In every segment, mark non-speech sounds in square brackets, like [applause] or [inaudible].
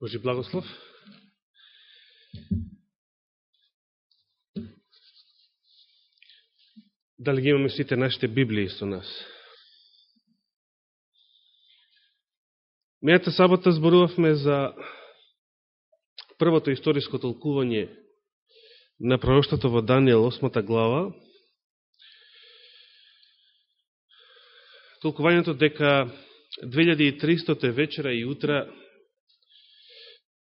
Божи благослов. Дали ги имаме сите нашите Библии со нас? Мејата сабота зборувавме за првото историско толкување на пророштото во Данијел 8 глава. Толкувањето дека 2300 вечера и утра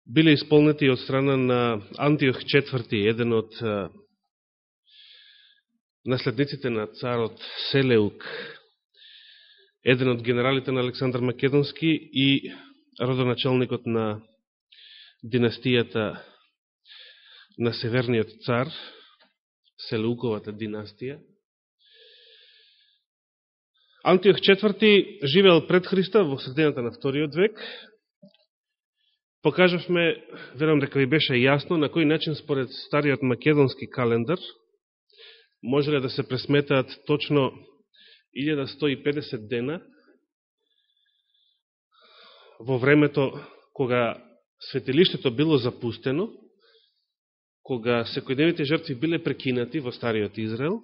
биле исполнети од страна на Антиох IV, еден од наследниците на царот Селеук, еден од генералите на Александар Македонски и родоначалникот на династијата на Северниот цар, Селеуковата династија. Антиох IV живеел пред Христа во средината на вториот век, покажавме, верам дека ви беше јасно, на кој начин според стариот македонски календар можеле да се пресметаат точно 1150 дена во времето кога светилиштето било запустено, кога секојдневните жртви биле прекинати во Стариот Израел,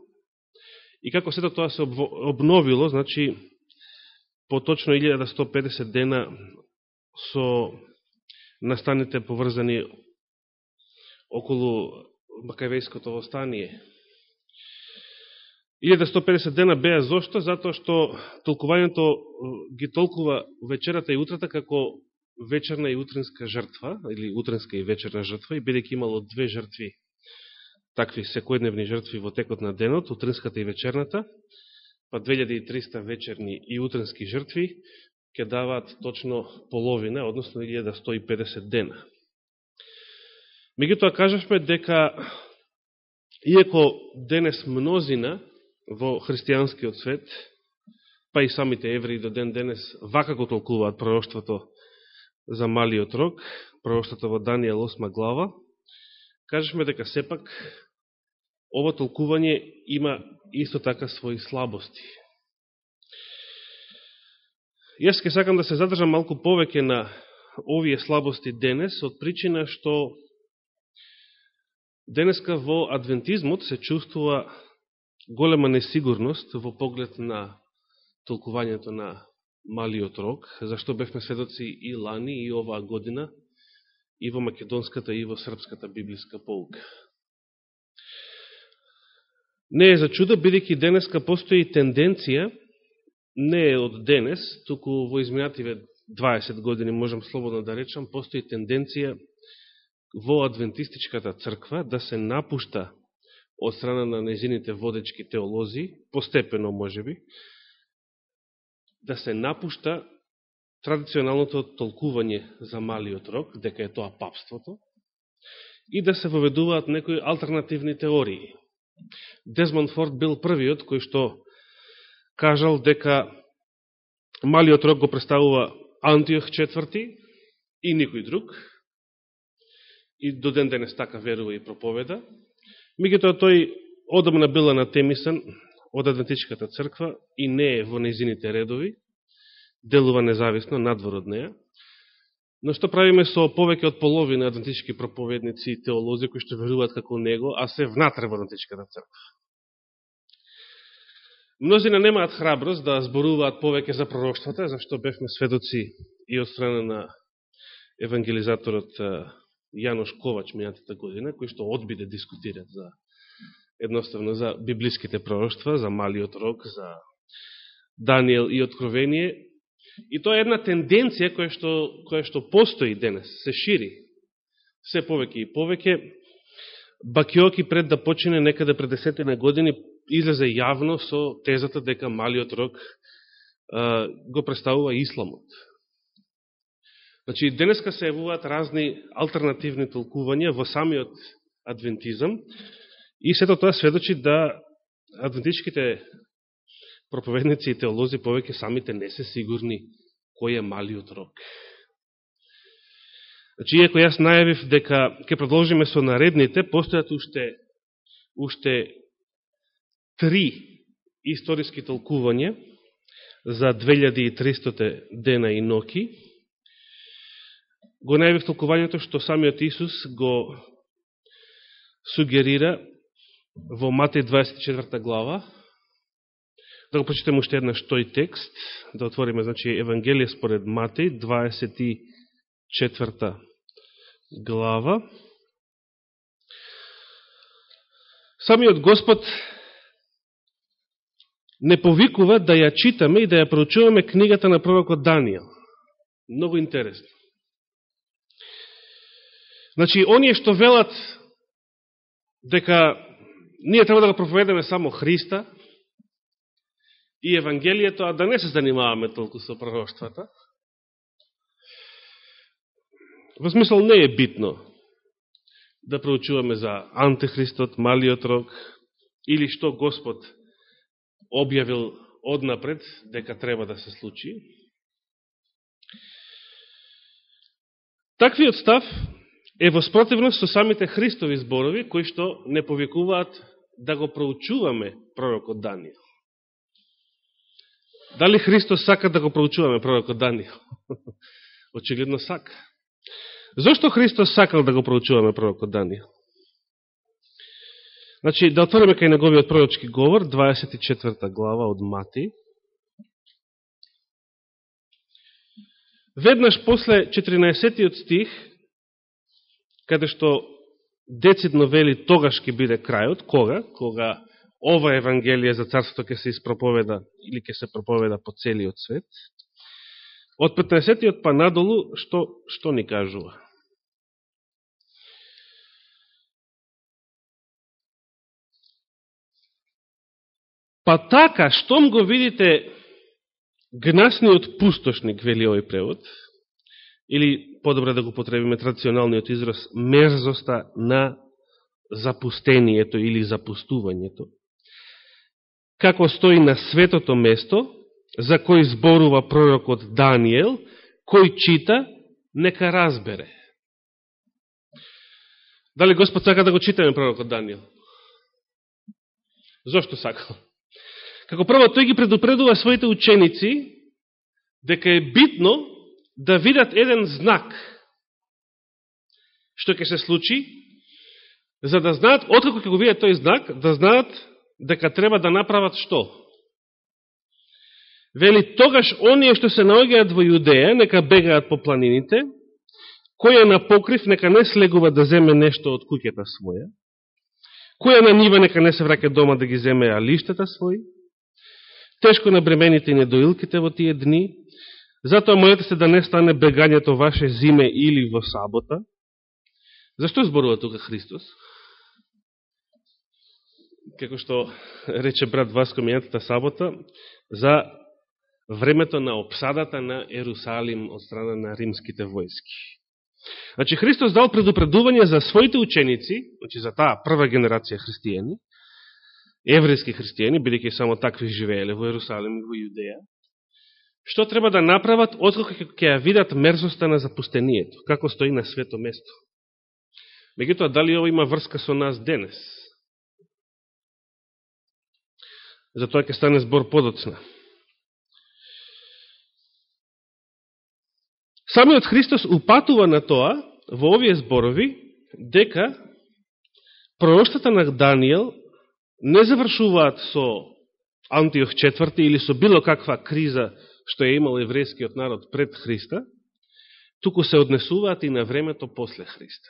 и како сето тоа се обновило, значи, по точно 1150 дена со настаните поврзани околу Макавејското востание. 1150 дена беа зошто? Затоа што толкувањето э, ги толкува вечерата и утрата како вечерна и утренска жртва, или утренска и вечерна жртва, и бидеќи имало две жртви, такви секојдневни жртви во текот на денот, утренската и вечерната, па 2300 вечерни и утренски жртви, ќе даваат точно половина, односно да 1150 дена. Меѓутоа кажавме дека иако денес мнозина во христијанскиот свет, па и самите евреи до ден денес вака го толкуваат пророштвото за малиот рок, пророштвото во Данијел 8 глава, кажавме дека сепак ова толкување има исто така своји слабости. Јас ке сакам да се задржам малку повеќе на овие слабости денес, од причина што денеска во адвентизмот се чувствува голема несигурност во поглед на толкувањето на малиот рок, зашто бевме сведоци и лани и оваа година, и во македонската и во српската библиска полка. Не е за чудо, бидеќи денеска постои тенденција не е од денес, туку во изминативе 20 години, можам слободно да речам, постои тенденција во адвентистичката црква да се напушта од страна на незините водечки теолози, постепено можеби, да се напушта традиционалното толкување за малиот рок, дека е тоа папството, и да се воведуваат некои алтернативни теории. Дезмонд Форд бил првиот кој што кажал дека малиот рок го представува Антиох четврти и никој друг, и до ден денес така верува и проповеда. Мегутоа тој одамна била на темисен од Адвентичката црква и не е во незините редови, делува независно надвор од неја. Но што правиме со повеќе од половина адвентички проповедници и теолози кои што веруваат како него, а се внатре во Адвентичката црква? Мнозина немаат храброст да зборуваат повеќе за пророќствата, зашто бевме сведоци и од страна на евангелизаторот Јанош Ковач минатата година, кој што одби да дискутират за едноставно за библиските пророќства, за малиот рок, за Данијел и Откровение. И тоа е една тенденција која што, која што постои денес, се шири се повеќе и повеќе. Бакиоки пред да почине некаде пред десетина години излезе јавно со тезата дека малиот рок а, го представува исламот. Значи, денеска се јавуваат разни алтернативни толкувања во самиот адвентизам и сето тоа сведочи да адвентичките проповедници и теолози повеќе самите не се сигурни кој е малиот рок. Значи, иако јас најавив дека ќе продолжиме со наредните, постојат уште, уште три историски толкување за 2300 дена и ноки. го најавив толкувањето што самиот Исус го сугерира во Матеј 24 глава. Да го прочитаме уште еднаш тој текст, да отвориме, значи, Евангелие според Матеј 24 глава. Самиот Господ не повикува да ја читаме и да ја проучуваме книгата на пророкот Данијел. Многу интересно. Значи, оние што велат дека ние треба да го проповедаме само Христа и Евангелието, а да не се занимаваме толку со пророќствата, во смисол не е битно да проучуваме за Антихристот, Малиот рок, или што Господ објавил однапред дека треба да се случи. Таквиот став е во спротивност со самите Христови зборови, кои што не повикуваат да го проучуваме пророкот Данијел. Дали Христос сака да го проучуваме пророкот Данијел? [laughs] Очигледно сака. Зошто Христос сакал да го проучуваме пророкот Данијел? Значи, да отвориме кај неговиот пророчки говор, 24 глава од Мати. Веднаш после 14 стих, каде што децидно вели тогаш ќе биде крајот, кога? Кога ова Евангелие за царството ќе се испроповеда или ќе се проповеда по целиот свет. Од 15 па надолу, што, што ни кажува? Па така, штом го видите гнасниот пустошник, вели овој превод, или подобре да го потребиме традиционалниот израз, мерзоста на запустението или запустувањето, како стои на светото место, за кој зборува пророкот Даниел, кој чита, нека разбере. Дали Господ сака да го читаме пророкот Даниел? Зошто сакал? Како прво, тој ги предупредува своите ученици дека е битно да видат еден знак што ќе се случи, за да знаат, откако ќе го видат тој знак, да знаат дека треба да направат што? Вели, тогаш оние што се наоѓаат во Јудеја, нека бегаат по планините, кој е на покрив, нека не слегува да земе нешто од куќата своја, кој е на нива, нека не се враќа дома да ги земе алиштата своји, тешко на бремените и недоилките во тие дни, затоа молете се да не стане бегањето ваше зиме или во сабота. Зашто зборува тука Христос? Како што рече брат Васко мијатата сабота, за времето на обсадата на Ерусалим од страна на римските војски. Значи, Христос дал предупредување за своите ученици, значи за таа прва генерација христијани, еврејски христијани, бидеќи само такви живееле во Јерусалим и во Јудеја, што треба да направат откако ќе ја видат мерзоста на запустението, како стои на свето место. Меѓутоа, дали ова има врска со нас денес? За тоа ќе стане збор подоцна. Самиот Христос упатува на тоа, во овие зборови, дека пророштата на Данијел не завршуваат со Антиох четврти или со било каква криза што е имал еврејскиот народ пред Христа, туку се однесуваат и на времето после Христа.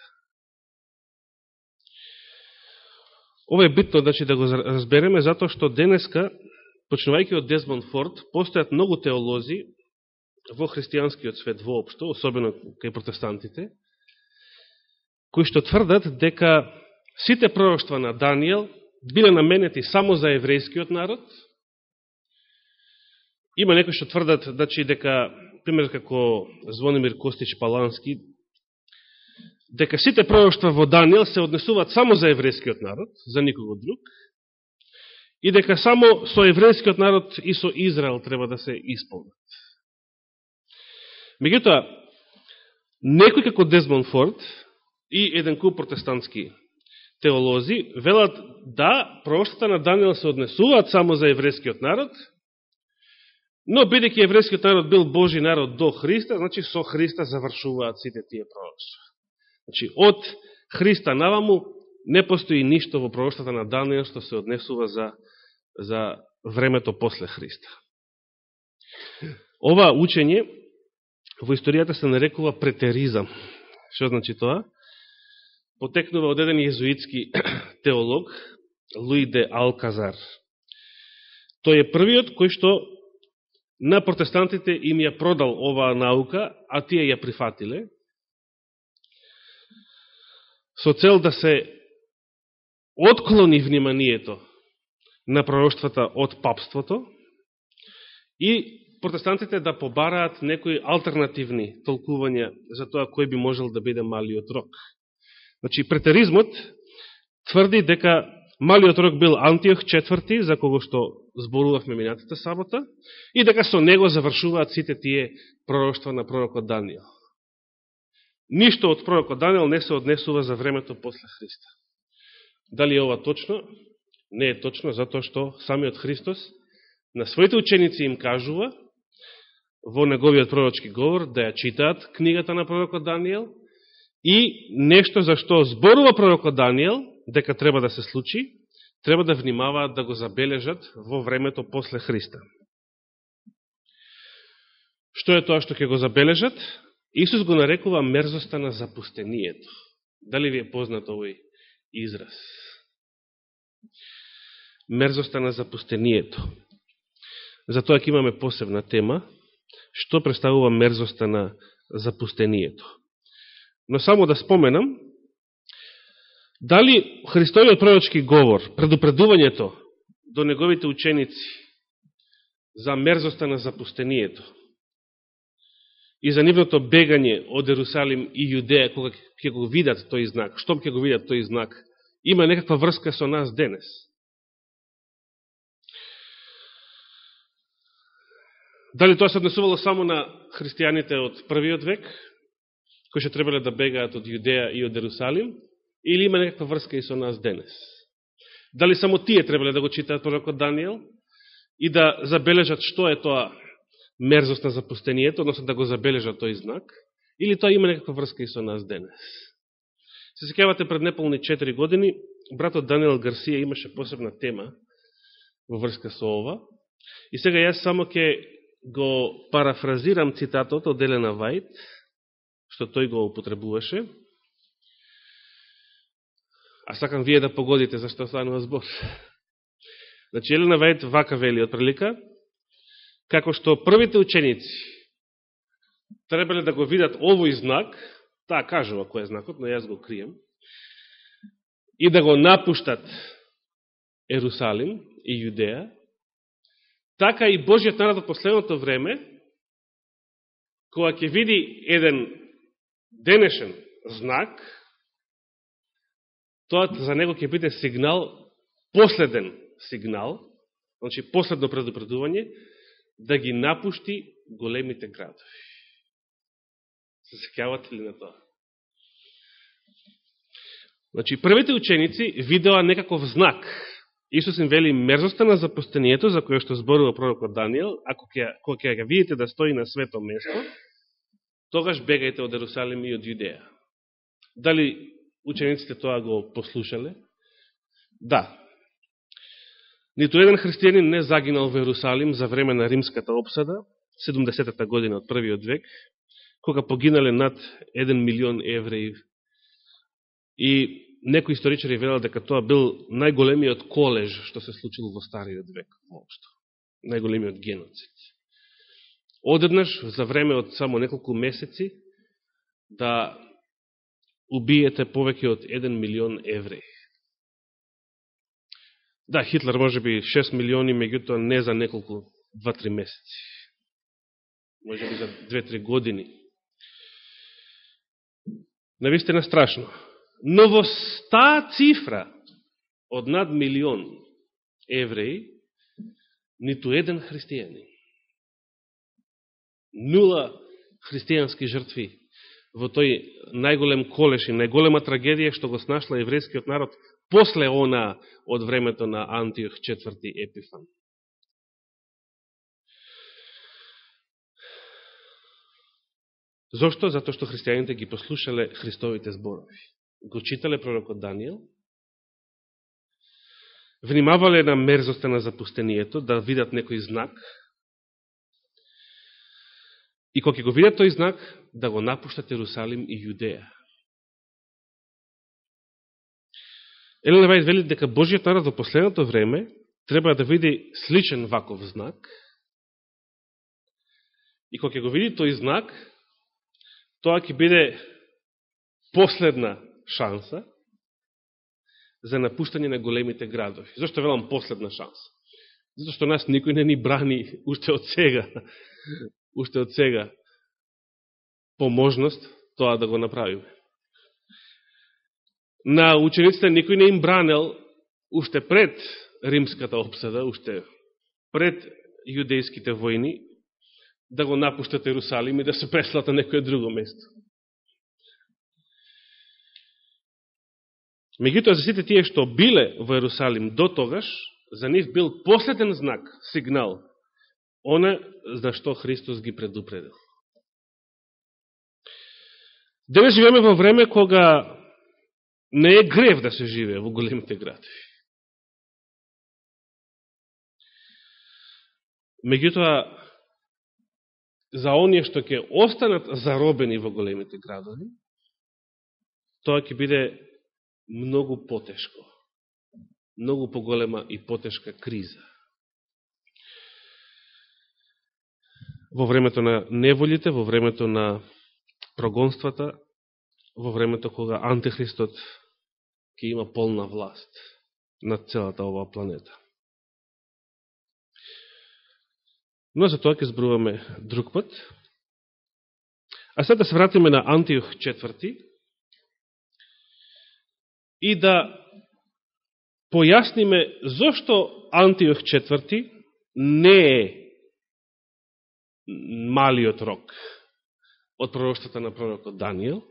Ова е битно значи, да го разбереме, затоа што денеска, почнувајќи од Дезмон Форд, постојат многу теолози во христијанскиот свет воопшто, особено кај протестантите, кои што тврдат дека сите пророќства на Данијел биле наменети само за еврејскиот народ. Има некои што тврдат, значи, дека, пример како Звонимир Костич Палански, дека сите пророќства во Данијел се однесуваат само за еврејскиот народ, за никого друг, и дека само со еврејскиот народ и со Израел треба да се исполнат. Меѓутоа, некој како Дезмон Форд и еден куп протестантски теолози велат да, проштата на Данијел се однесуваат само за еврејскиот народ, Но, бидеќи еврејскиот народ бил Божи народ до Христа, значи со Христа завршуваат сите тие пророќства. Значи, од Христа наваму не постои ништо во пророштата на Данијел што се однесува за, за времето после Христа. Ова учење во историјата се нарекува претеризам. Што значи тоа? Потекнува од еден језуитски [clears throat] теолог, Луи де Алказар. Тој е првиот кој што на протестантите им ја продал оваа наука, а тие ја прифатиле, со цел да се отклони вниманието на пророќствата од папството и протестантите да побараат некои алтернативни толкувања за тоа кој би можел да биде малиот рок. Значи, претеризмот тврди дека малиот рок бил Антиох четврти, за кого што зборувавме минатата сабота, и дека со него завршуваат сите тие пророќства на пророкот Данијел. Ништо од пророкот Данијел не се однесува за времето после Христа. Дали е ова точно? Не е точно, затоа што самиот Христос на своите ученици им кажува во неговиот пророчки говор да ја читаат книгата на пророкот Данијел и нешто за што зборува пророкот Данијел дека треба да се случи, треба да внимаваат да го забележат во времето после Христа. Што е тоа што ќе го забележат? Исус го нарекува мерзоста на запустението. Дали ви е познат овој израз? Мерзоста на запустението. Затоа ќе имаме посебна тема, што представува мерзоста на запустението. Но само да споменам, дали Христовиот пророчки говор, предупредувањето до неговите ученици за мерзоста на запустението и за нивното бегање од Ерусалим и Јудеја, кога ќе го видат тој знак, штом ќе го видат тој знак, има некаква врска со нас денес. Дали тоа се однесувало само на христијаните од првиот век, кои што требале да бегаат од Јудеја и од Ерусалим, или има некаква врска и со нас денес? Дали само тие требале да го читаат пророкот Данијел и да забележат што е тоа мерзост на запустението, односно да го забележат тој знак, или тоа има некаква врска и со нас денес? Се секавате пред неполни 4 години, братот Даниел Гарсија имаше посебна тема во врска со ова, и сега јас само ќе го парафразирам цитатот од Елена Вајт, што тој го употребуваше, а сакам вие да погодите зашто станува збор. [laughs] Значи, Елена Вајд вака вели од прилика, како што првите ученици требале да го видат овој знак, таа кажува кој е знакот, но јас го крием, и да го напуштат Ерусалим и Јудеја, така и Божиот народ во последното време, кога ќе види еден денешен знак, тоа за него ќе биде сигнал, последен сигнал, значи последно предупредување, да ги напушти големите градови. Се секјавате ли на тоа? Значи, првите ученици видеа некаков знак, Исус им вели мерзоста на запустението, за која што зборува пророкот Данијел, ако ќе, кога ќе ga видите да стои на свето место, тогаш бегајте од Ерусалим и од Јудеја. Дали учениците тоа го послушале? Да. Ниту еден христијанин не загинал во Ерусалим за време на римската обсада, 70-та година од првиот век, кога погинале над 1 милион евреи и некои историчари велел дека тоа бил најголемиот колеж што се случил во Стариот век воопшто. Најголемиот геноцид. Одеднаш, за време од само неколку месеци, да убиете повеќе од 1 милион евреи. Да, Хитлер може би 6 милиони, меѓутоа не за неколку 2-3 месеци. Може би за 2-3 години. Навистина страшно. Но во таа цифра од над милион евреи, ниту еден христијанин нула христијански жртви во тој најголем колеш и најголема трагедија што го снашла еврејскиот народ после она од времето на Антиох четврти Епифан. Зошто? Зато што христијаните ги послушале Христовите зборови. Го читале пророкот Данијел, внимавале на мерзоста на запустението, да видат некој знак, и кога го видат тој знак, да го напуштат Јерусалим и Јудеја. Елена Вајд вели дека Божиот народ во последното време треба да види сличен ваков знак, и кога го види тој знак, тоа ќе биде последна шанса за напуштање на големите градови. Зошто велам последна шанса? Зато што нас никој не ни брани уште од сега, уште од сега, по можност тоа да го направиме. На учениците никој не им бранел уште пред римската обсада, уште пред јудејските војни, да го напуштат Ерусалим и да се преслат на некоје друго место. Меѓутоа, за сите тие што биле во Ерусалим до тогаш, за нив бил последен знак, сигнал, оне за што Христос ги предупредил. Денес живееме во време кога не е грев да се живее во големите градови. Меѓутоа, за оние што ќе останат заробени во големите градови, тоа ќе биде многу потешко. Многу поголема и потешка криза. Во времето на неволите, во времето на прогонствата, во времето кога Антихристот ќе има полна власт над целата оваа планета. Но за тоа ќе збруваме друг пат. А сега да се вратиме на Антиох четврти и да појасниме зошто Антиох четврти не е малиот рок од пророштата на пророкот Данијел,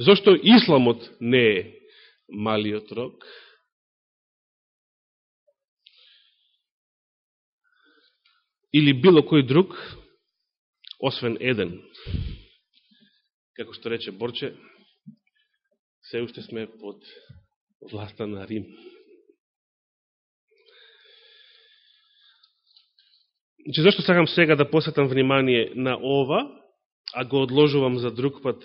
зошто исламот не е малиот рок, или било кој друг, освен еден. Како што рече Борче, се уште сме под власта на Рим. Че зашто сакам сега да посетам внимание на ова, а го одложувам за друг пат,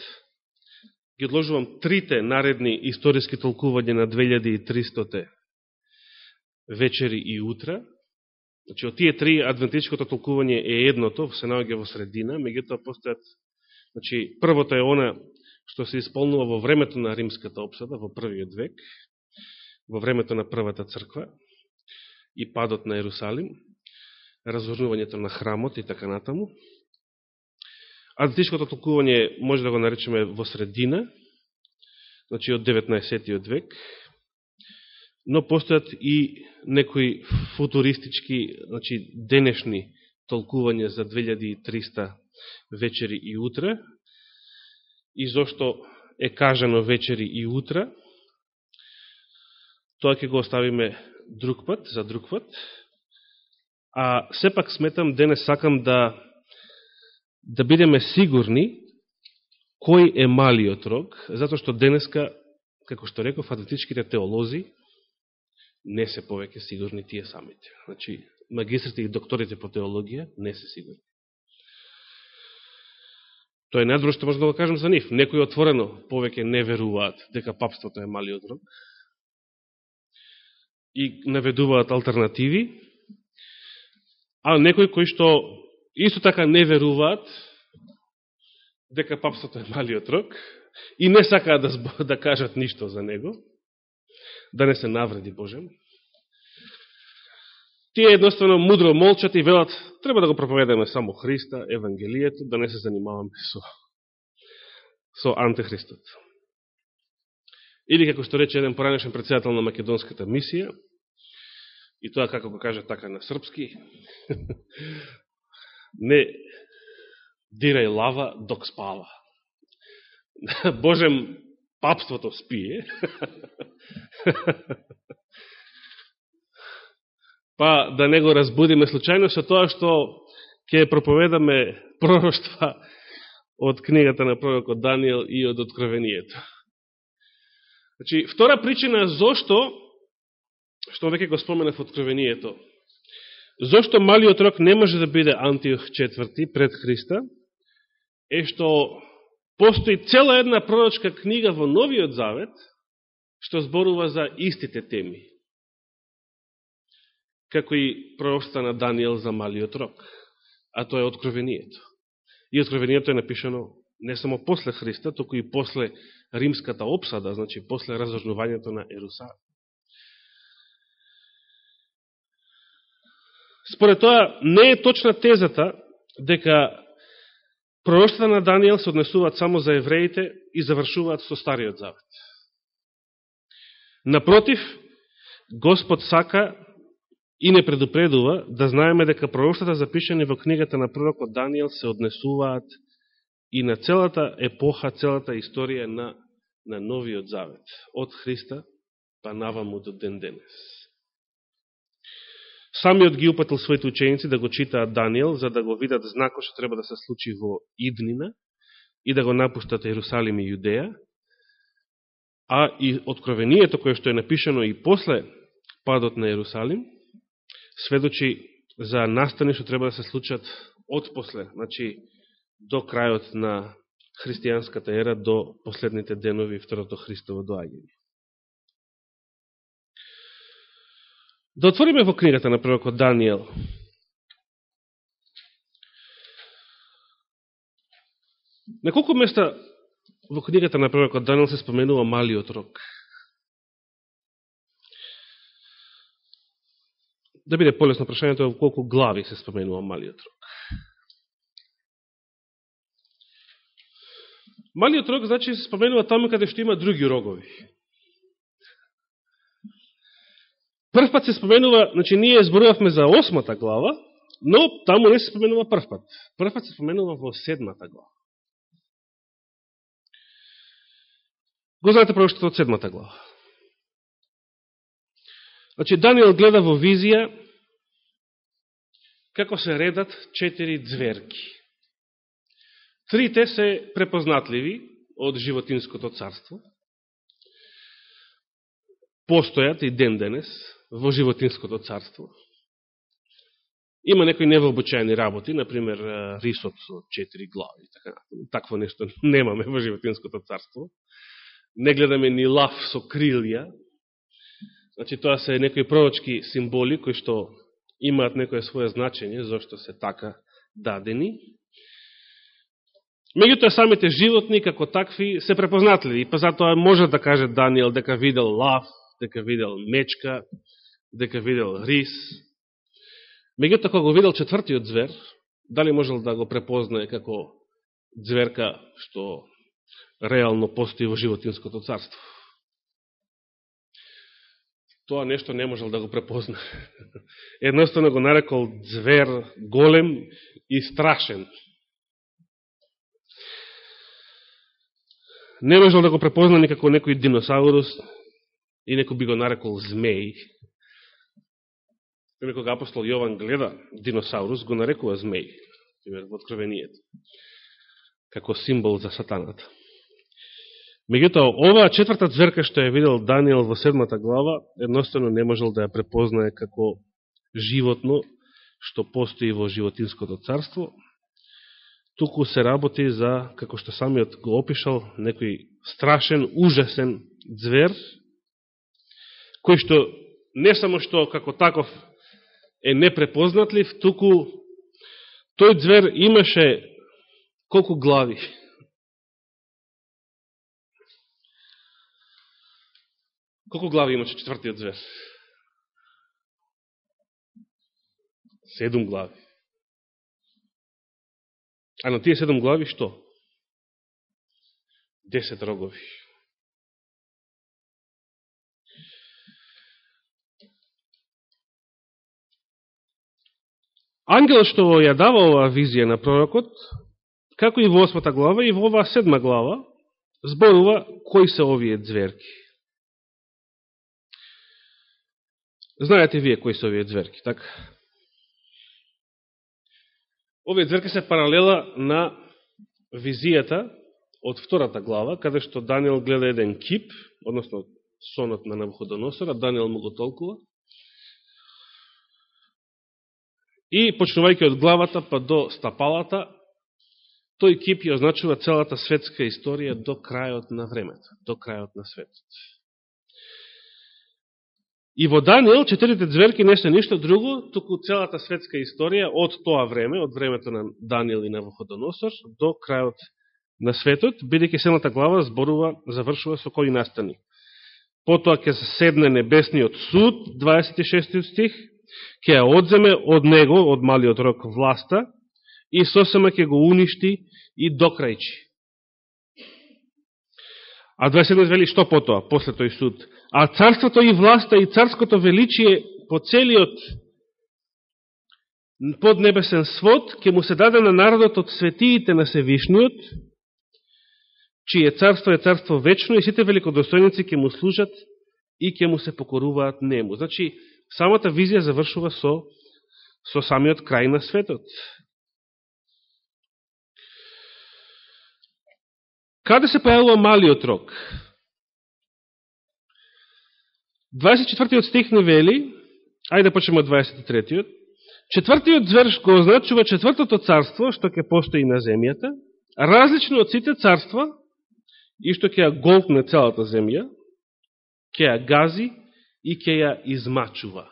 ги одложувам трите наредни историски толкување на 2.300-те вечери и утра, Значи, од тие три адвентичкото толкување е едното, се наоѓа во средина, меѓутоа постојат, значи, првото е она што се исполнува во времето на римската обсада, во првиот век, во времето на првата црква и падот на Ерусалим, разорувањето на храмот и така натаму. Адвентичкото толкување може да го наречеме во средина, значи од 19. век, но постојат и некои футуристички, значи денешни толкувања за 2300 вечери и утре, и зошто е кажано вечери и утре, тоа ќе го оставиме друг пат, за друг пат. А сепак сметам, денес сакам да да бидеме сигурни кој е малиот рог, затоа што денеска, како што реков, атлетичките теолози, не се повеќе сигурни тие самите. Значи, магистрите и докторите по теологија не се сигурни. Тоа е најдобро што може да го кажам за нив. Некои отворено повеќе не веруваат дека папството е малиот рок и наведуваат алтернативи а некои кои што исто така не веруваат дека папството е малиот рок и не сакаат да, [laughs] да кажат ништо за него, да не се навреди Божем. Тие едноставно мудро молчат и велат, треба да го проповедаме само Христа, Евангелието, да не се занимаваме со, со антихристот. Или, како што рече еден поранешен председател на македонската мисија, и тоа како го каже така на српски, [laughs] не дирај лава док спава. [laughs] Божем папството спие, [laughs] па да не го разбудиме случајно со тоа што ќе проповедаме пророќства од книгата на пророкот Данијел и од Откровението. Значи, втора причина зошто, што веќе го споменав Откровението, зошто малиот рок не може да биде Антиох четврти пред Христа, е што постои цела една пророчка книга во Новиот Завет, што зборува за истите теми, како и пророста на Данијел за малиот рок, а тоа е Откровението. И Откровението е напишано не само после Христа, току и после римската обсада, значи после разожнувањето на Ерусалим. Според тоа, не е точна тезата дека пророштата на Данијел се однесуваат само за евреите и завршуваат со Стариот Завет. Напротив, Господ сака и не предупредува да знаеме дека пророштата запишани во книгата на пророкот Данијел се однесуваат и на целата епоха, целата историја на, на Новиот Завет, од Христа па наваму до ден денес. Самиот ги упатил своите ученици да го читаат Данијел, за да го видат знакот што треба да се случи во иднина и да го напуштат Ерусалим и Јудеја, а и откровението кое што е напишано и после падот на Ерусалим, сведочи за настани што треба да се случат од после, значи до крајот на христијанската ера, до последните денови второто Христово доаѓање. Да отвориме во книгата на пророкот Данијел. На колку места во книгата на пророкот Данијел се споменува малиот рок? Да биде полесно прашањето во колку глави се споменува малиот рок. Малиот рог, значи, се споменува таму каде што има други рогови. Прв пат се споменува, значи, ние зборувавме за осмата глава, но таму не се споменува прв пат. Прв пат се споменува во седмата глава. Го знаете прво од седмата глава. Значи, Данијел гледа во визија како се редат четири зверки. Трите се препознатливи од животинското царство. Постојат и ден денес во животинското царство. Има некои невообичаени работи, например рисот со четири глави. Така, такво нешто [laughs] немаме во животинското царство. Не гледаме ни лав со крилја. Значи, тоа се некои пророчки символи кои што имаат некое своје значење, зашто се така дадени. Меѓутоа самите животни како такви се препознатливи, па затоа може да каже Данијел дека видел лав, дека видел мечка, дека видел рис. Меѓутоа кога го видел четвртиот звер, дали можел да го препознае како зверка што реално постои во животинското царство? Тоа нешто не можел да го препозна. [laughs] Едноставно го нарекол звер голем и страшен. не можел да го препозна никако некој диносаурус и некој би го нарекол змеј. Пример, кога апостол Јован гледа диносаурус, го нарекува змеј, пример, во откровението, како символ за сатаната. Меѓутоа, оваа четврта зверка што ја видел Данијел во седмата глава, едноставно не можел да ја препознае како животно што постои во животинското царство, туку се работи за, како што самиот го опишал, некој страшен, ужасен звер, кој што не само што како таков е непрепознатлив, туку тој звер имаше колку глави. Колку глави имаше четвртиот звер? Седум глави. А на тие седум глави што? Десет рогови. Ангел што ја дава оваа визија на пророкот, како и во осмата глава и во оваа седма глава, зборува кои се овие зверки. Знаете вие кои се овие зверки, така? Овие зверки се паралела на визијата од втората глава, каде што Данијел гледа еден кип, односно сонот на Навуходоносора, Данијел му го толкува. И, почнувајќи од главата па до стапалата, тој кип ја означува целата светска историја до крајот на времето, до крајот на светот. И во Данијел, четирите зверки не се ништо друго, туку целата светска историја од тоа време, од времето на Данијел и на Вуходоносор, до крајот на светот, бидеќи седната глава зборува, завршува со кој настани. Потоа ќе се седне небесниот суд, 26 стих, ќе ја одземе од него, од малиот рок власта, и сосема ќе го уништи и докрајчи. А 27 вели што потоа, после тој суд? А царството и власта и царското величие по целиот поднебесен свод ќе му се даде на народот од светиите на Севишниот, чие царство е царство вечно и сите великодостојници ќе му служат и ќе му се покоруваат нему. Значи, самата визија завршува со, со самиот крај на светот. Каде се појавува малиот рок? 24-тиот стих не вели, ајде да почнемо од 23-тиот, четвртиот зверш го означува четвртото царство, што ќе постои на земјата, различно од сите царства, и што ќе ја голтне целата земја, ќе ја гази и ќе ја измачува.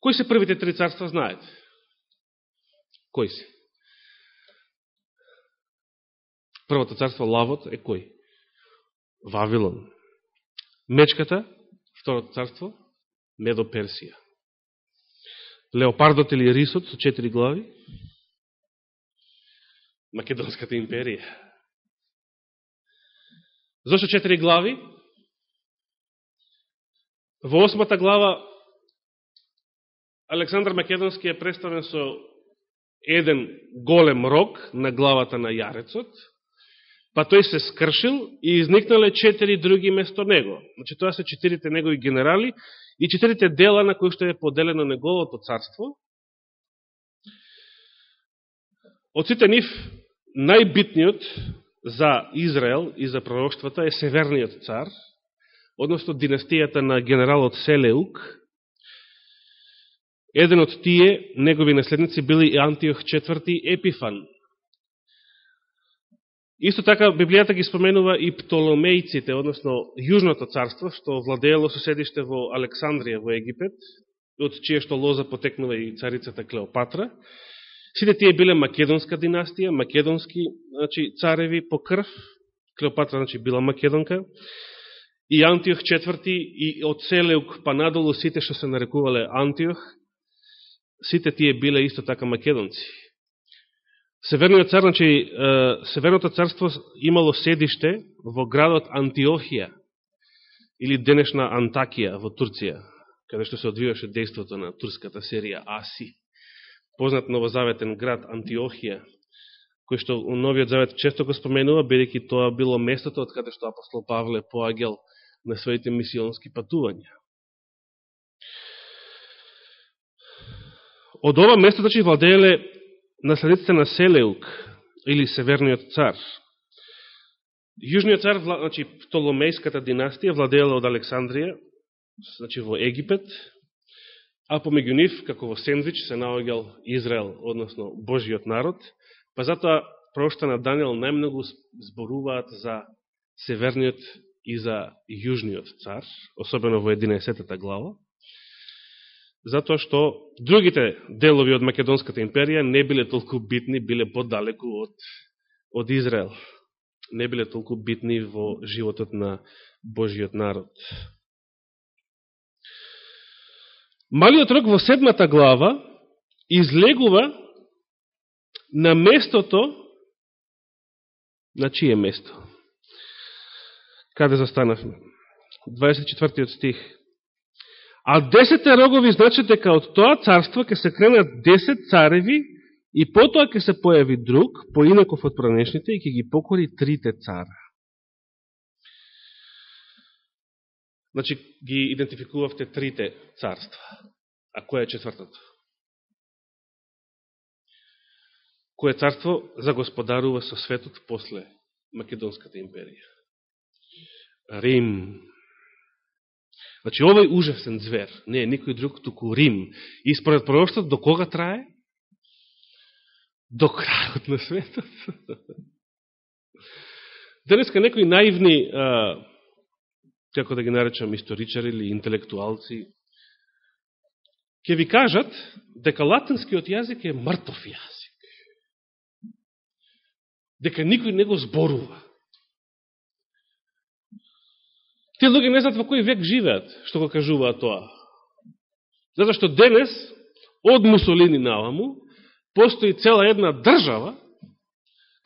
Кои се првите три царства, знаете? Кои се? Првото царство, лавот, е кој? Вавилон. Мечката, второто царство, Медо Персија. Леопардот или рисот со четири глави, Македонската империја. Зошто четири глави? Во осмата глава Александар Македонски е представен со еден голем рок на главата на јарецот, па тој се скршил и изникнале четири други место него. Значи, тоа се четирите негови генерали и четирите дела на кои што е поделено неговото царство. Од сите нив најбитниот за Израел и за пророќствата е Северниот цар, односно династијата на генералот Селеук. Еден од тие, негови наследници, били и Антиох IV Епифан. Исто така, Библијата ги споменува и Птоломејците, односно Јужното царство, што владеело соседиште во Александрија во Египет, од чие што лоза потекнува и царицата Клеопатра. Сите тие биле македонска династија, македонски значи, цареви по крв, Клеопатра значи, била македонка, и Антиох четврти, и од Селеук па надолу сите што се нарекувале Антиох, сите тие биле исто така македонци. Северниот цар, значи, Северното царство имало седиште во градот Антиохија, или денешна Антакија во Турција, каде што се одвиваше действото на турската серија Аси познат новозаветен град Антиохија, кој што у Новиот Завет често го споменува, бидејќи тоа било местото од каде што апостол Павле поагел на своите мисионски патувања. Од ова место, значи, владееле наследниците на Селеук, или Северниот цар. Јужниот цар, значи, Птоломејската династија, владеела од Александрија, значи, во Египет, а помеѓу нив, како во сендвич, се наоѓал Израел, односно Божиот народ, па затоа прошта на Данијел најмногу зборуваат за северниот и за јужниот цар, особено во 11 глава, затоа што другите делови од Македонската империја не биле толку битни, биле подалеку од, од Израел. Не биле толку битни во животот на Божиот народ. Малиот рок во седмата глава излегува на местото, на чие место? Каде застанавме? 24 стих. А десете рогови значат дека од тоа царство ќе се кренат 10 цареви и потоа ќе се појави друг, поинаков од пранешните и ќе ги покори трите цара. Значи, ги идентификувавте трите царства. А кој е четвртото? кое царство загосподарува со светот после Македонската империја. Рим. Значи, овој ужасен звер не е никој друг, туку Рим. И според пророштот, до кога трае? До крајот на светот. [laughs] Денеска некои наивни, а, како да ги наречам, историчари или интелектуалци, ќе ви кажат дека латинскиот јазик е мртов јазик. Дека никој не го зборува. Тие луѓе не знаат во кој век живеат, што го кажуваат тоа. затоа што денес, од Мусолини наламу постои цела една држава,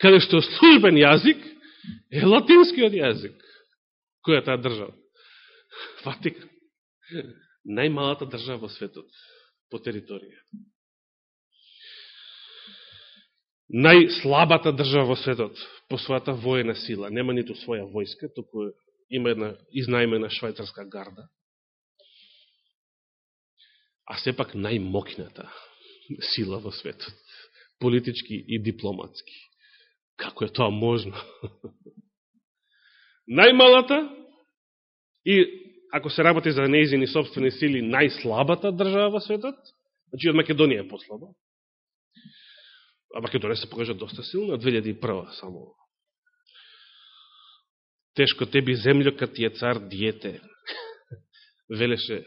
каде што службен јазик е латинскиот јазик. Која е таа држава? Ватикан. Најмалата држава во светот по територија. Најслабата држава во светот по својата воена сила. Нема ниту своја војска, туку има една изнајмена швајцарска гарда, а сепак најмокната сила во светот, политички и дипломатски. Како е тоа можно? [laughs] Најмалата и, ако се работи за неизини собствени сили, најслабата држава во светот, значи од Македонија е послаба. А Македонија се покажа доста силна, 2001 само тешко теби земљокат ти е цар диете. [laughs] Велеше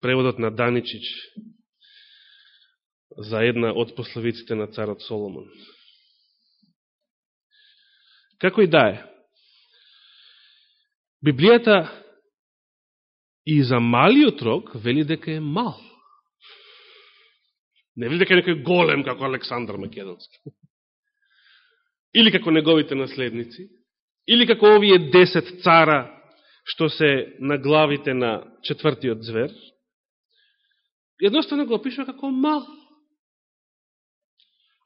преводот на Даничич за една од пословиците на царот Соломон. Како и да е, Библијата и за малиот рок вели дека е мал. Не вели дека е некој голем како Александар Македонски. [laughs] Или како неговите наследници. Или како овие десет цара, што се на главите на четвртиот звер, едноставно го опишува како мал.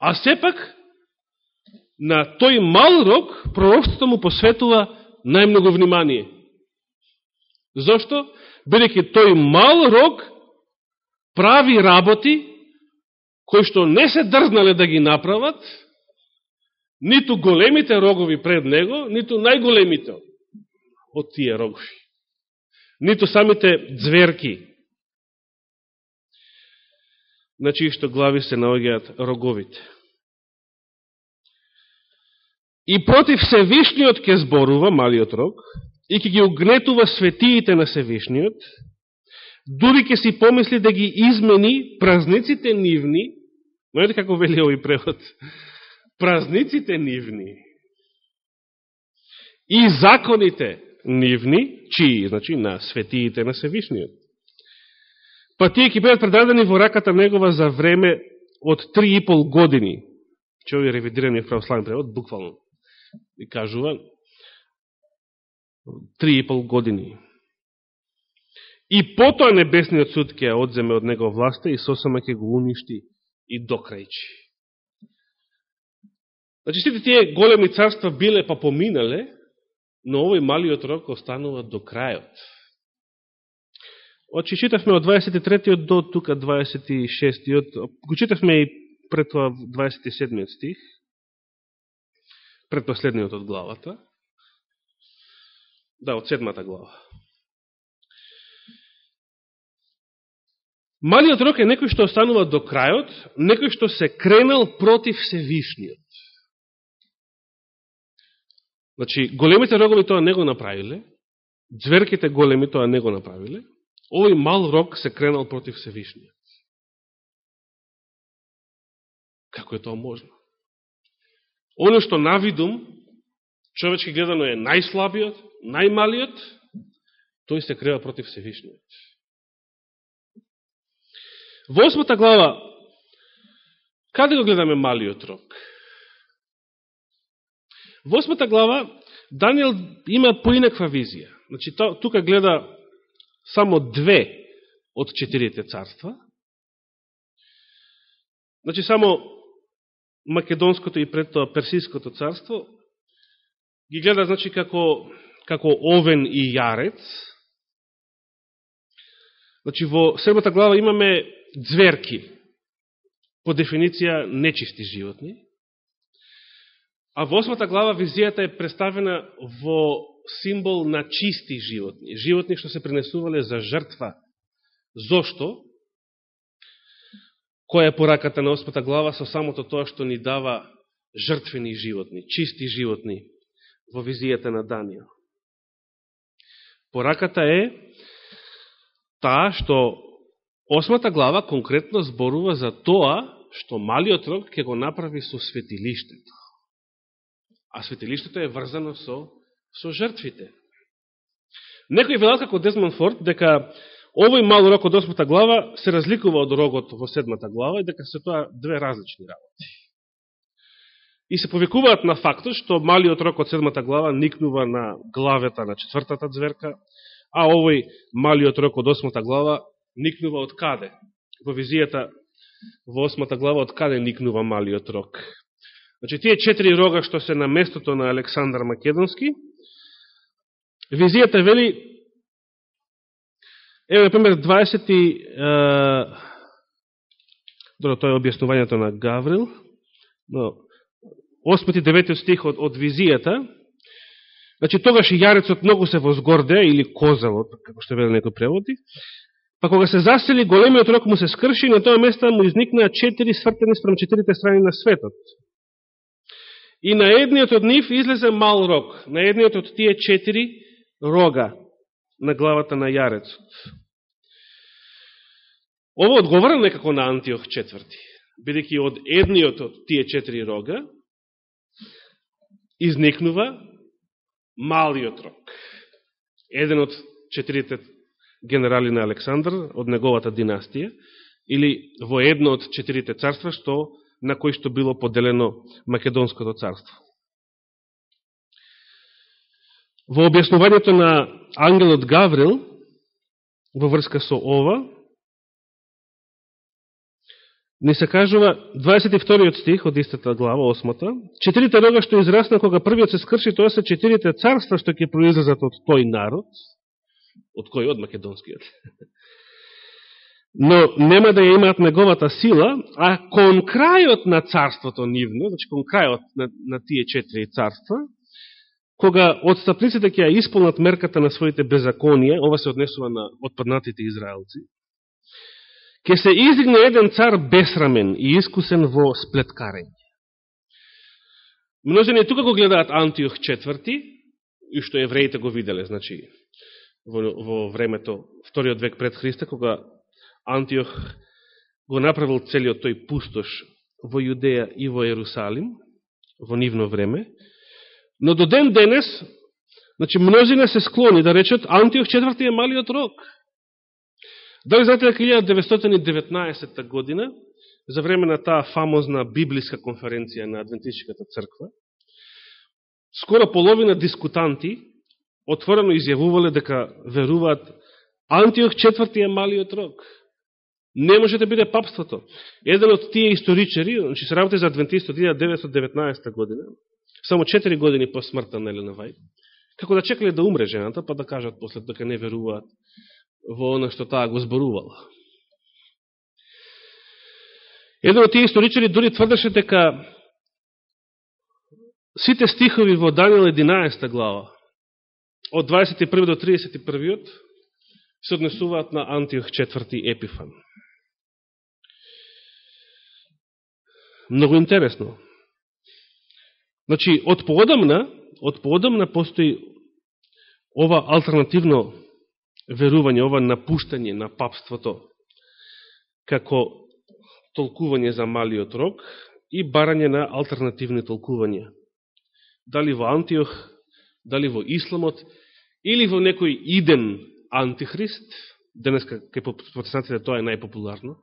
А сепак, на тој мал рок, пророкството му посветува најмногу внимание. Зошто? Бидеќи тој мал рок прави работи кои што не се дрзнале да ги направат, ниту големите рогови пред него, ниту најголемите од тие рогови. Ниту самите зверки, на чии што глави се наоѓаат роговите. И против Севишниот ке зборува, малиот рог, и ке ги угнетува светиите на Севишниот, дури ке си помисли да ги измени празниците нивни, знаете како вели овој превод, празниците нивни и законите нивни, чии, значи, на светиите на Севишниот. Па тие ќе бидат предадени во раката негова за време од три и пол години. Че ови ревидирани в православен превод, буквално, и кажува, три и пол години. И потоа небесниот суд ќе одземе од него власта и сосама ќе го уништи и докрајчи. Значи, сите тие големи царства биле па поминале, но овој малиот рок останува до крајот. Очи читавме од 23-тиот до тука 26-тиот, го читавме и пред тоа 27 стих, пред последниот од главата, да, од седмата глава. Малиот рок е некој што останува до крајот, некој што се кренал против Севишниот. Значи, големите рогови тоа не го направиле, зверките големи тоа не го направиле, овој мал рог се кренал против Севишниот. Како е тоа можно? Оно што навидум, човечки гледано е најслабиот, најмалиот, тој се крева против Севишниот. Во осмата глава, каде го гледаме малиот рог? Во осмата глава, Данијел има поинаква визија. Значи, тука гледа само две од четирите царства. Значи, само Македонското и пред тоа Персиското царство ги гледа, значи, како, како овен и јарец. Значи, во седмата глава имаме зверки, по дефиниција нечисти животни, А во осмата глава визијата е представена во символ на чисти животни. Животни што се принесувале за жртва. Зошто? Која е пораката на осмата глава со самото тоа што ни дава жртвени животни, чисти животни во визијата на Данијел. Пораката е таа што осмата глава конкретно зборува за тоа што малиот рог ќе го направи со светилиштето. А светилиштето е врзано со, со жртвите. Некој велат како Дезмон Форд дека овој мал рок од осмата глава се разликува од рогот во седмата глава и дека се тоа две различни работи. И се повекуваат на фактот што малиот рок од седмата глава никнува на главета на четвртата зверка, а овој малиот рок од осмата глава никнува од каде? Во визијата во осмата глава од каде никнува малиот рок? Значи, тие четири рога што се на местото на Александар Македонски, визијата вели, еве например, 20 е, Добро, тоа е објаснувањето на Гаврил, но 8 и 9 стих од, од визијата, значи тогаш и јарецот многу се возгорде, или козавот, како што веде некој преводи, па кога се засели, големиот рок му се скрши и на тоа место му изникнаа четири свртени спрем четирите страни на светот. И на едниот од нив излезе мал рог, на едниот од тие четири рога на главата на јарецот. Ово одговора некако на Антиох четврти, бидеќи од едниот од тие четири рога изникнува малиот рог. Еден од четирите генерали на Александар, од неговата династија, или во едно од четирите царства, што, на кој што било поделено Македонското царство. Во објаснувањето на ангелот Гаврил, во врска со ова, ни се кажува 22 стих од истата глава, 8 четирите рога што израсна кога првиот се скрши, тоа се четирите царства што ќе произлезат од тој народ, од кој од македонскиот. Но нема да ја имаат неговата сила, а кон крајот на царството нивно, значи кон крајот на, на тие четири царства, кога отстапниците ќе ја исполнат мерката на своите беззаконија, ова се однесува на отпаднатите израелци, ќе се издигне еден цар бесрамен и искусен во сплеткарење. Множени тука го гледаат Антиох четврти, и што евреите го виделе, значи, во, во времето, вториот век пред Христа, кога Антиох го направил целиот тој пустош во Јудеја и во Ерусалим, во нивно време, но до ден денес, значи, мнозина се склони да речат Антиох четврти е малиот рок. Дали знаете дека 1919 година, за време на таа фамозна библиска конференција на Адвентичката црква, скоро половина дискутанти отворено изјавувале дека веруваат Антиох четврти е малиот рок. Не може да биде папството. Еден од тие историчари, значи се работи за Адвентист од 1919 година, само 4 години по смртта на Елена Вајд, како да чекале да умре жената, па да кажат после дека не веруваат во она што таа го зборувала. Еден од тие историчари дори тврдеше дека сите стихови во Данијел 11 глава, од 21 до 31 се однесуваат на Антиох 4 Епифан. Многу интересно. Значи, од поодамна, од поодамна постои ова алтернативно верување, ова напуштање на папството како толкување за малиот рок и барање на алтернативни толкувања. Дали во Антиох, дали во Исламот, или во некој иден антихрист, денеска кај протестантите тоа е најпопуларно,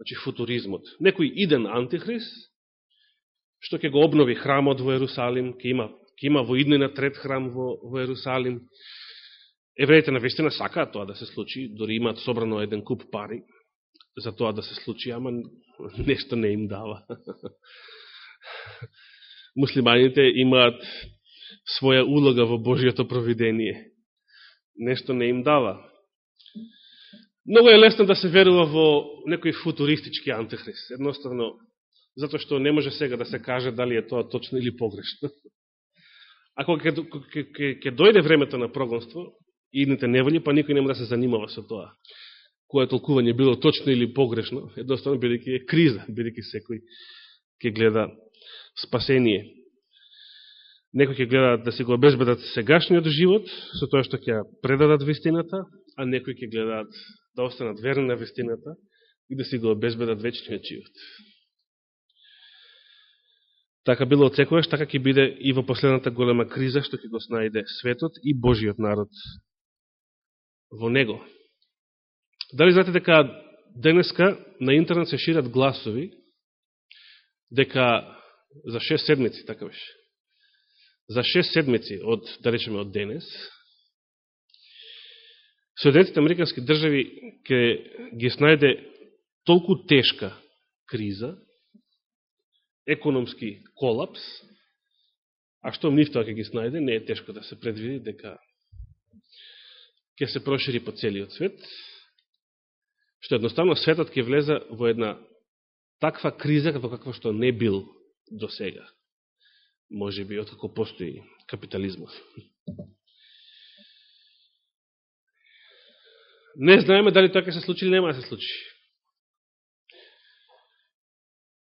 значи футуризмот. Некој иден антихрист, што ќе го обнови храмот во Ерусалим, ќе има, ќе има во иднина трет храм во, во Ерусалим, Евреите на вестина сакаат тоа да се случи, дори имаат собрано еден куп пари за тоа да се случи, ама нешто не им дава. [laughs] Муслиманите имаат своја улога во Божиото провидение. Нешто не им дава. Много е лесно да се верува во некој футуристички антихрист. Едноставно, затоа што не може сега да се каже дали е тоа точно или погрешно. [laughs] А кога ќе дојде времето на прогонство, идните неволи, па никој нема да се занимава со тоа. Кое толкување било точно или погрешно, едноставно бидеќи е криза, бидеќи секој ќе гледа спасение. Некој ќе гледаат да се го обезбедат сегашниот живот, со тоа што ќе предадат вистината, а некој ќе гледаат да останат верни на вистината и да си го обезбедат вечниот живот. Така било оцекуваш, така ќе биде и во последната голема криза што ќе го снајде светот и Божиот народ во него. Дали знаете дека денеска на интернет се шират гласови дека за 6 седмици, така беше, за 6 седмици од, да речеме, од денес, Соединетите Американски држави ќе ги снајде толку тешка криза, економски колапс, а што нив тоа ќе ги снајде, не е тешко да се предвиди дека ќе се прошири по целиот свет, што едноставно светот ќе влезе во една таква криза како каква што не бил до сега. Може би, откако постои капитализмот. Не знаеме дали тоа ќе се случи или нема да се случи.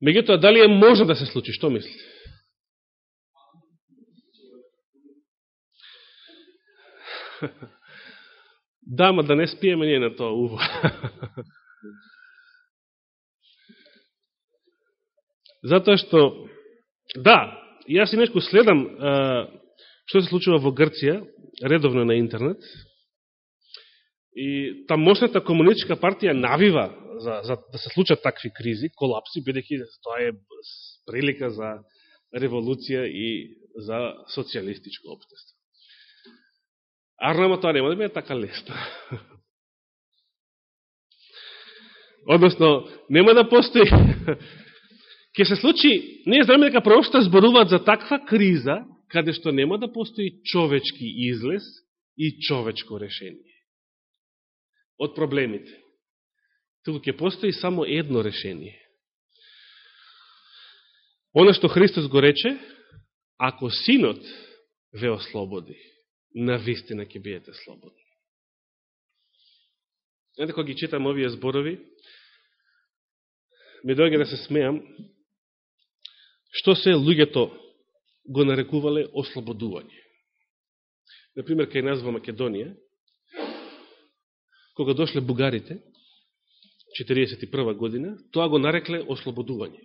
Меѓутоа, дали е можно да се случи? Што мислите? [laughs] Да, ма да не спиеме ние на тоа уво. [laughs] Затоа што, да, јас и нешко следам а, што се случува во Грција, редовно на интернет, и тамошната комунистичка партија навива за, за да се случат такви кризи, колапси, бидејќи тоа е прилика за револуција и за социјалистичко обштество. Арнама тоа нема да биде така лесно. [laughs] Односно, нема да постои... [laughs] Ке се случи, ние знаеме дека проопшта зборуваат за таква криза, каде што нема да постои човечки излез и човечко решение од проблемите. Туку ќе постои само едно решение. Оно што Христос го рече, ако Синот ве ослободи, на вистина ќе биете слободни. Знаете, кога ги читам овие зборови, ми дојде да се смеам, што се луѓето го нарекувале ослободување. Например, кај нас во Македонија, кога дошле бугарите, 41 година, тоа го нарекле ослободување.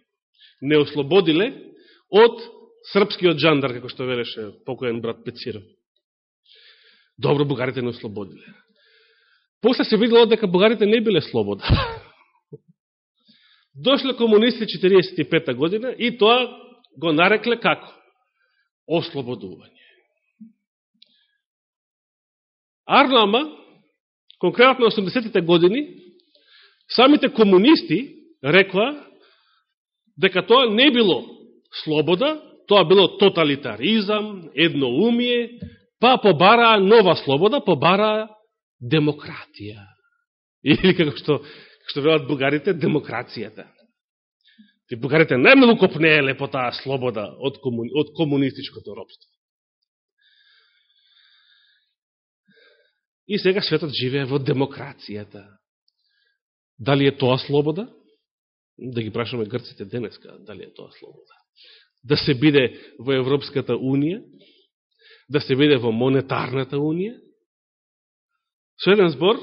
Не ослободиле од српскиот джандар, како што велеше покоен брат Пециров. Добро, бугарите не ослободиле. После се видело дека бугарите не биле слобода. [laughs] Дошле комунисти 45 година и тоа го нарекле како? Ослободување. Арнама, конкретно 80-те години, самите комунисти рекла дека тоа не било слобода, тоа било тоталитаризам, едноумие, па побараа нова слобода, побараа демократија. [laughs] Или како што, што велат бугарите, демокрацијата. Ти бугарите најмногу копнееле по таа слобода од, комуни, од комунистичкото робство. И сега светот живее во демокрацијата. Дали е тоа слобода? Да ги прашаме грците денеска, дали е тоа слобода. Да се биде во Европската Унија, да се биде во монетарната унија. Со еден збор,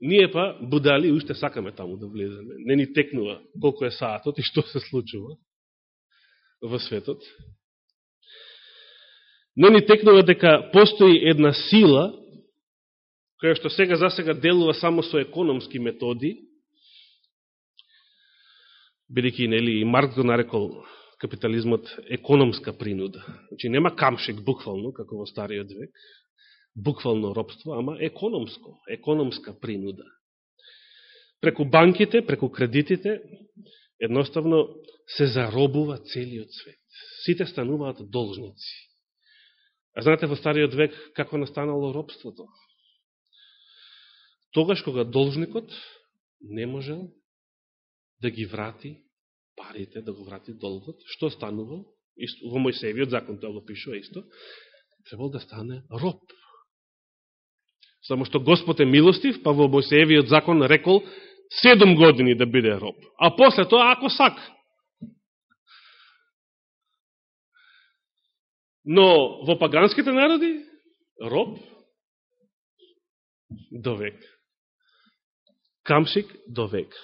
ние па будали уште сакаме таму да влеземе. Не ни текнува колко е саатот и што се случува во светот. Не ни текнува дека постои една сила која што сега за сега делува само со економски методи, бидеќи нели и Марк го нарекол капитализмот економска принуда. Значи нема камшек буквално, како во стариот век, буквално робство, ама економско, економска принуда. Преку банките, преку кредитите, едноставно се заробува целиот свет. Сите стануваат должници. А знаете во стариот век како настанало робството? Тогаш кога должникот не можел да ги врати парите, да го врати долгот. Што станува? Во Мојсеевиот закон тоа го пишува исто. Требал да стане роб. Само што Господ е милостив, па во Мојсеевиот закон рекол седом години да биде роб. А после тоа, ако сак. Но во паганските народи, роб до век. Камшик до век.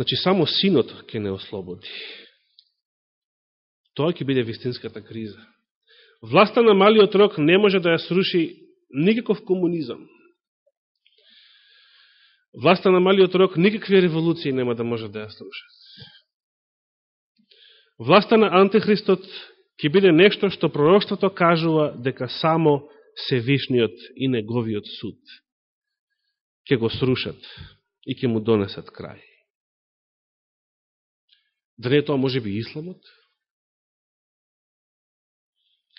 Значи, само синот ќе не ослободи. Тоа ќе биде вистинската криза. Власта на малиот рок не може да ја сруши никаков комунизам. Власта на малиот рок никакви револуции нема да може да ја срушат. Власта на антихристот ќе биде нешто што пророќството кажува дека само Севишниот и неговиот суд ќе го срушат и ќе му донесат крај. Да не е тоа може би исламот?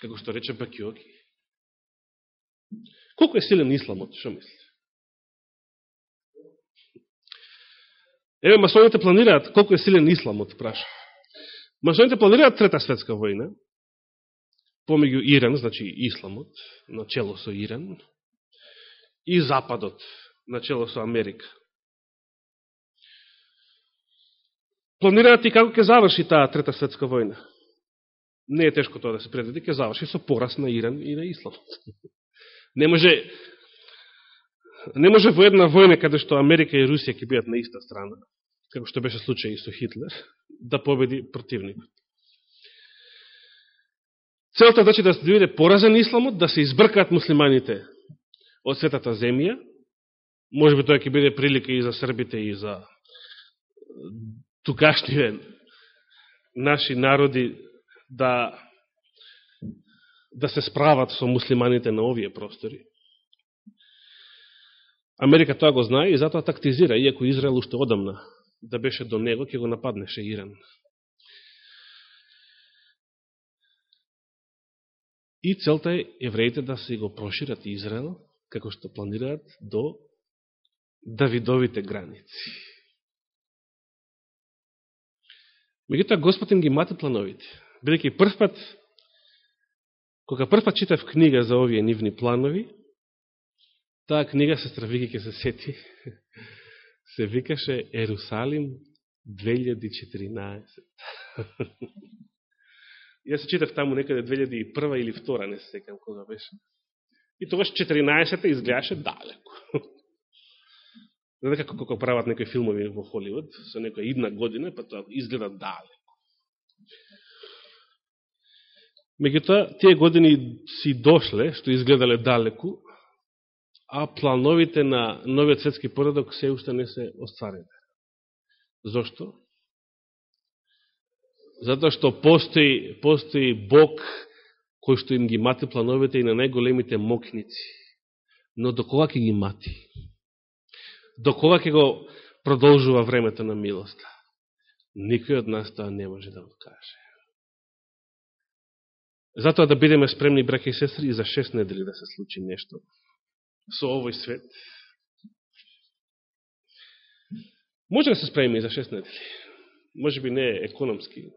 Како што рече Бакиоки. Колко е силен исламот, што мисли? Еве, масоните планираат колко е силен исламот, праша. Масоните планираат трета светска војна, помеѓу Иран, значи исламот, начело со Иран, и Западот, начело со Америка. планираат и како ќе заврши таа трета светска војна. Не е тешко тоа да се предвиди, ќе заврши со пораз на Иран и на Исламот. [laughs] Не може не може во една војна каде што Америка и Русија ќе бидат на иста страна, како што беше случај и со Хитлер, да победи противникот. Целта значи да се биде поразен исламот, да се избркаат муслиманите од светата земја, може би тоа ќе биде прилика и за србите и за тугашниве наши народи да да се справат со муслиманите на овие простори. Америка тоа го знае и затоа тактизира, иако Израел уште одамна да беше до него, ќе го нападнеше Иран. И целта е евреите да се го прошират Израел, како што планираат, до Давидовите граници. Мегутоа Господ им ги мати плановите. Бидеќи прв пат, кога прв пат читав книга за овие нивни планови, таа книга, се стравики ке се сети, [laughs] се викаше Ерусалим 2014. [laughs] Јас да се читав таму некаде 2001 или 2002, не се секам кога беше. И тогаш 14 изгледаше далеко. [laughs] Знаете како, како прават некои филмови во Холивуд, со некоја идна година, па тоа изгледа далеко. Меѓутоа, тие години си дошле, што изгледале далеку, а плановите на новиот светски поредок се уште не се остварени. Зошто? Затоа што постои, постои Бог кој што им ги мати плановите и на најголемите мокници. Но до кога ќе ги мати? До кога ќе го продолжува времето на милоста? Никој од нас тоа не може да го каже. Затоа да бидеме спремни, браке и сестри, и за шест недели да се случи нешто со овој свет. Може да се спремиме и за шест недели. Може би не економски,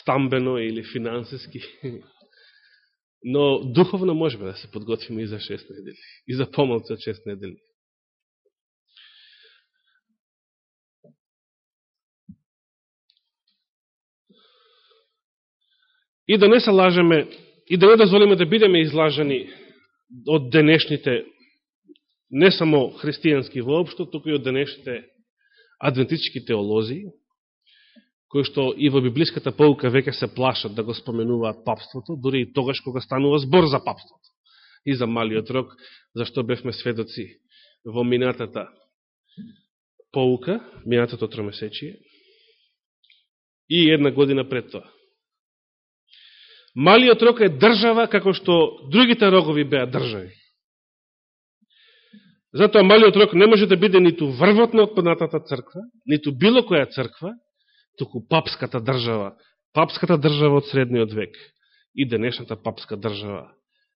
стамбено или финансиски, но духовно можеме да се подготвиме и за 6 недели. И за помалце од 6 недели. И да не се лажеме, и да не дозволиме да бидеме излажани од денешните, не само христијански воопшто, туку и од денешните адвентички теолозии кои што и во библиската полка веќе се плашат да го споменуваат папството, дури и тогаш кога станува збор за папството и за малиот рок, зашто бевме сведоци во минатата полка, минатото тромесечие, и една година пред тоа. Малиот рок е држава како што другите рогови беа држави. Затоа малиот рок не може да биде ниту врвот на отпаднатата црква, ниту било која црква, туку папската држава, папската држава од средниот век и денешната папска држава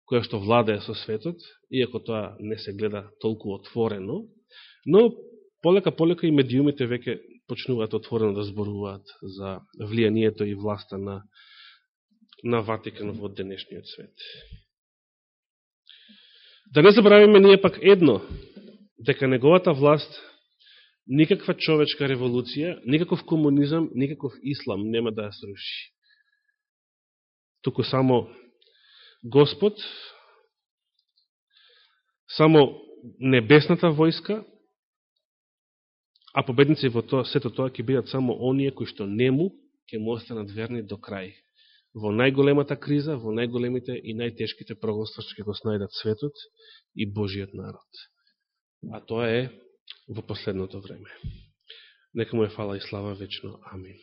која што владее со светот, иако тоа не се гледа толку отворено, но полека-полека и медиумите веќе почнуваат отворено да зборуваат за влијанието и власта на, на Ватикан во денешниот свет. Да не забравиме ние пак едно, дека неговата власт никаква човечка револуција, никаков комунизам, никаков ислам нема да ја сруши. Туку само Господ, само небесната војска, а победници во тоа, сето тоа ќе бидат само оние кои што нему ќе му останат верни до крај. Во најголемата криза, во најголемите и најтешките проголства што ќе го снајдат светот и Божиот народ. А тоа е во последното време. Нека му е фала и слава вечно. Амин.